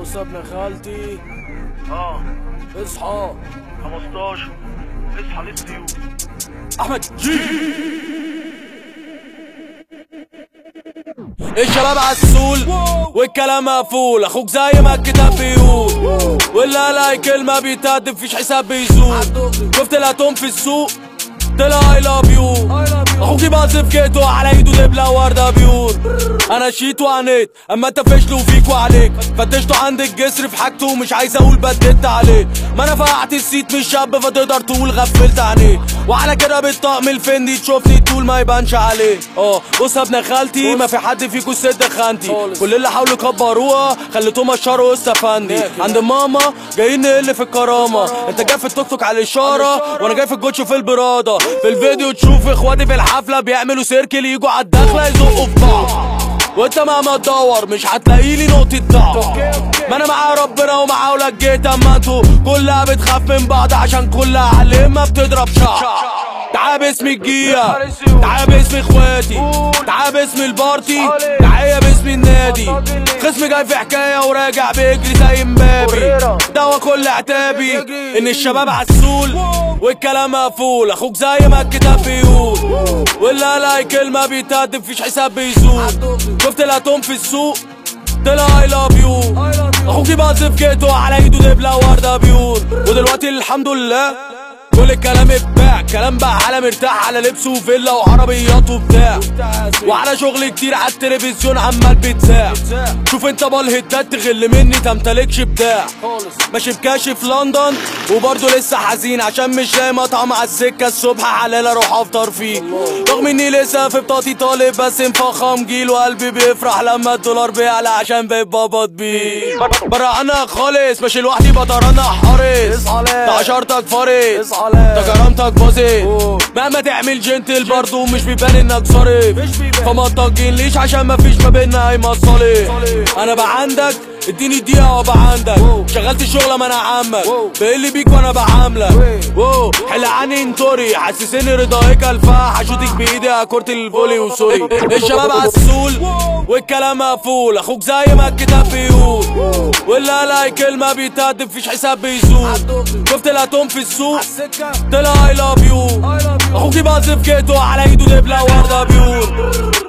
بص يا ابن خالتي آه. اصحى. 15 اصحى للسيوف. أحمد الشباب عالسول والكلام مقفول. أخوك زي ما الكتاب بيقول. واللي لاقي كلمة بيتقدم فيش حساب بيزول. شفت الأتوم في السوق؟ طلع اي لاف باظ في جيته على ايده دبله ورده بيور. أنا شيت وعنيت اما انت فشل وفيك وعليك فتشته عند الجسر في حاجته ومش عايز أقول بدلت عليه ما أنا فقعت السيت مش شاب فتقدر تقول غفلت عينيه وعلى كده بالطقم الفندي تشوفني تقول ما يبانش عليه. آه بص يا ابن خالتي ما في حد فيكو سد خانتي. كل اللي حاولوا يكبروها خليتهم اشهروا استفندي عند ماما جايين نقل في الكرامة. انت جاي في التوك توك على الإشارة وأنا جاي في الجوتش في البرادة. في الفيديو تشوف اخواتي في الحفلة بيعملوا سيركل يجوا على الدخله يزقوا في بعض. وانت مهما تدور مش هتلاقي لي نقطة ضعف ما أنا مع ربنا ومع ولاد جيت اما أنتوا كلها بتخاف من بعض عشان كلها علمها بتضرب شعر. تعال باسم الجية تعال باسم إخواتي. تعال باسم البارتي. تعال باسم النادي. خصم جاي في حكاية وراجع بيجري زي مبابي دوا كل عتابي إن الشباب عالسول والكلام مقفول. أخوك زي ما الكتاب بيقول. واللي لاقي كلمة بيتقدم فيش حساب بيزول. شفت الأتوم في السوق؟ طلع I love you أخوك باظ في جيته على إيده دبلة وردة pure. ودلوقتي الحمد لله. كل الكلام اتباع كلام بقى على مرتاح على لبس وفيلا وعربيات وبتاع. وعلى شغل كتير على التلفزيون عمال بيتذاع شوف انت بال هتات تغل مني تمتلكش بتاع. ماشي بكاشي في لندن وبرضه لسه حزين عشان مش لاقي مطعم على السكة الصبح حلال أروح افطر فيه. رغم اني لسه في بطاقتي طالب بس مفخم جيل وقلبي بيفرح لما الدولار بيعلى عشان بقيت بقبض بيه بره عنك خالص ماشي لوحدي بطرنا حارس. ده عشرتك فارس. ده كرامتك باظت مهما تعمل جنتل برضه مش بيبان انك صارف فما تطجنليش عشان مفيش ما بينا اي مصالح. أنا بقى عندك اديني دقيقة وابقى عندك. شغلت الشغلة ما أنا عمك بقل بيك وأنا بعاملك. حل عني انطري حسسني رضايك الفاح اشوتك بإيدي كرة الفولي وسوري الشباب عالسول والكلام مقفول. أخوك زي ما الكتاب بيقول. واللي لاقي كلمة بيتقدم. فيش حساب بيزول. شفت الأتوم في السوق؟ طلع اي لاف يو أخوك باظ في جيته على إيده دبلة وردة بيور.